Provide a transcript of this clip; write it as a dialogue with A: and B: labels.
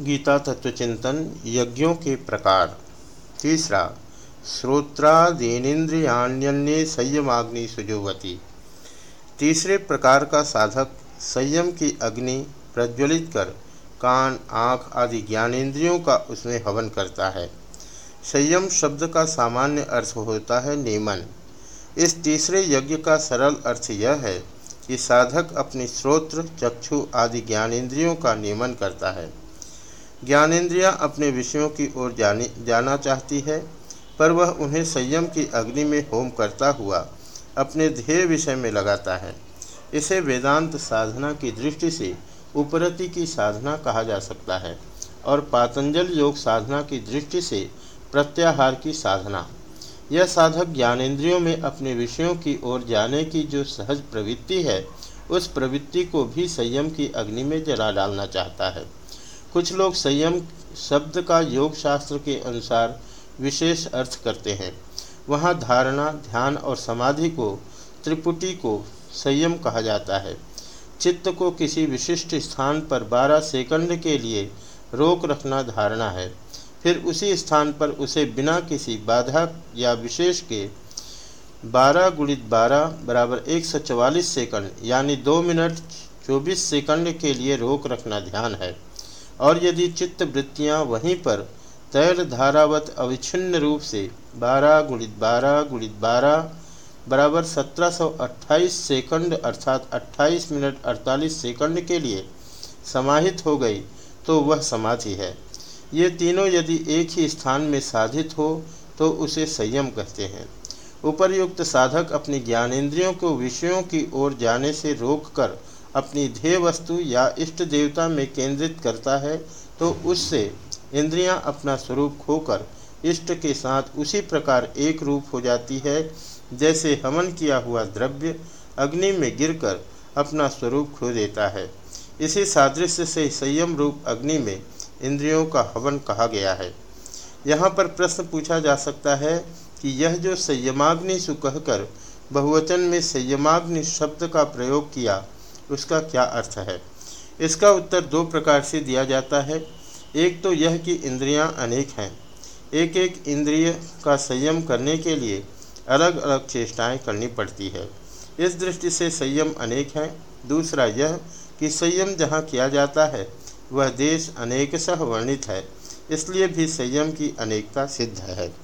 A: गीता तत्वचिंतन यज्ञों के प्रकार। तीसरा श्रोत्रादीनेन्द्रियाण्य संयमाग्नि सुजोवती तीसरे प्रकार का साधक संयम की अग्नि प्रज्वलित कर कान, आँख आदि ज्ञानेन्द्रियों का उसमें हवन करता है। संयम शब्द का सामान्य अर्थ होता है नियमन। इस तीसरे यज्ञ का सरल अर्थ यह है कि साधक अपनी श्रोत्र, चक्षु आदि ज्ञानेन्द्रियों का नियमन करता है। ज्ञानेन्द्रियाँ अपने विषयों की ओर जानी, जाना चाहती है, पर वह उन्हें संयम की अग्नि में होम करता हुआ अपने ध्येय विषय में लगाता है। इसे वेदांत साधना की दृष्टि से उपरति की साधना कहा जा सकता है और पातंजल योग साधना की दृष्टि से प्रत्याहार की साधना। यह साधक ज्ञानेन्द्रियों में अपने विषयों की ओर जाने की जो सहज प्रवृत्ति है, उस प्रवृत्ति को भी संयम की अग्नि में जला डालना चाहता है। कुछ लोग संयम, शब्द का योग शास्त्र के अनुसार विशेष अर्थ करते हैं। वहाँ धारणा, ध्यान और समाधि को, त्रिपुटी को संयम कहा जाता है। चित्त को किसी विशिष्ट स्थान पर 12 सेकंड के लिए रोक रखना धारणा है। फिर उसी स्थान पर उसे बिना किसी बाधा या विशेष के 12 गुणित बारह बराबर एक सेकंड, यानी दो मिनट 24 सेकंड के लिए रोक रखना ध्यान है। और यदि चित्त वृत्तियाँ वहीं पर तैल धारावत अविच्छिन्न रूप से बारह गुणित बारह गुणित बारह बराबर 1728 सेकंड अर्थात 28 मिनट 48 सेकंड के लिए समाहित हो गई तो वह समाधि है। ये तीनों यदि एक ही स्थान में साधित हो तो उसे संयम कहते हैं। उपर्युक्त साधक अपनी ज्ञानेंद्रियों को विषयों की ओर जाने से रोककर अपनी ध्येय वस्तु या इष्ट देवता में केंद्रित करता है तो उससे इंद्रियाँ अपना स्वरूप खोकर इष्ट के साथ उसी प्रकार एक रूप हो जाती है, जैसे हवन किया हुआ द्रव्य अग्नि में गिरकर अपना स्वरूप खो देता है। इसी सादृश्य से संयम रूप अग्नि में इंद्रियों का हवन कहा गया है। यहाँ पर प्रश्न पूछा जा सकता है कि यह जो संयमाग्नि सु कहकर बहुवचन में संयमाग्नि शब्द का प्रयोग किया उसका क्या अर्थ है? इसका उत्तर दो प्रकार से दिया जाता है। एक तो यह कि इंद्रियाँ अनेक हैं। एक एक इंद्रिय का संयम करने के लिए अलग अलग चेष्टाएँ करनी पड़ती है। इस दृष्टि से संयम अनेक हैं। दूसरा यह कि संयम जहाँ किया जाता है, वह देश अनेक सह वर्णित है। इसलिए भी संयम की अनेकता सिद्ध है।